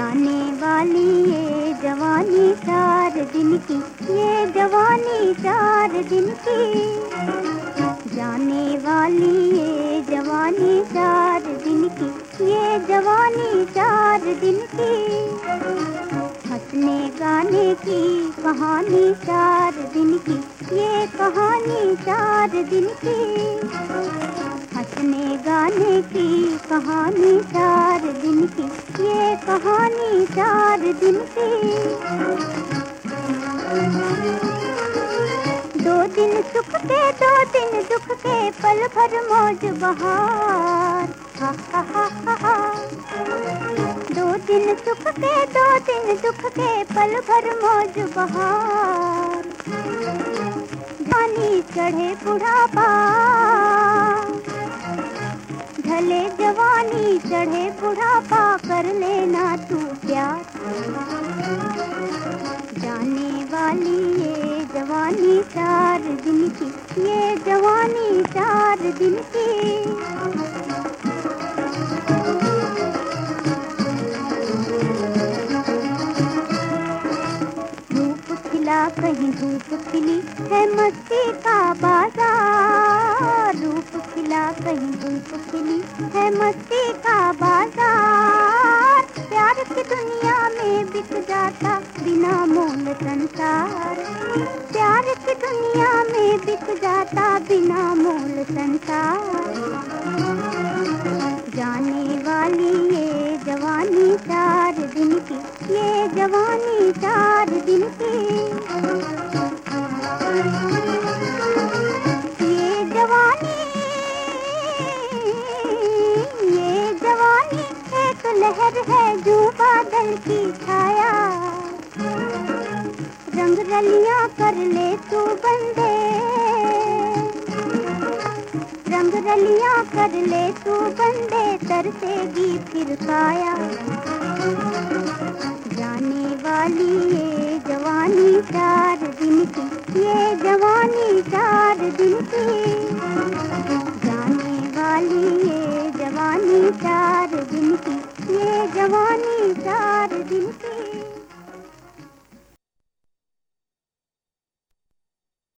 जाने वाली ये जवानी चार दिन की, ये जवानी चार दिन की। जाने वाली ये जवानी चार दिन की, ये जवानी चार दिन की। हंसने गाने की कहानी चार दिन की, ये कहानी चार दिन की। हंसने गाने की कहानी चार दिन की। चार दिन की दो दिन सुख के, दो दिन दुख के, पल भर मौज बहार। दो दिन सुख के, दो दिन दुख के, पल भर मौज बहार। जानी चढ़े बुढ़ापा। ढले जवानी चढ़े बुढ़ापा, कर लेना चार दिन की ये जवानी चार दिन की। खिला कहीं धूप खिली है मस्ती का बाज़ार। रूप खिला कहीं धूप खिली है मस्ती का बाज़ार। प्यार की दुनिया में बिक जाता बिना मोल संसार। प्यार दुनिया में बिक जाता बिना मोल संसार। जाने वाली ये जवानी चार दिन की, ये जवानी चार दिन की। लहर है जो बादल की छाया रंग रलियाँ कर ले तू बंदे। रंग रलियाँ कर ले तू बंदे, तरसेगी फिर काया। जाने वाली ये जवानी चार दिन की, ये जवानी चार दिन की। जाने वाली ये जवानी चार दिन की, ये जवानी चार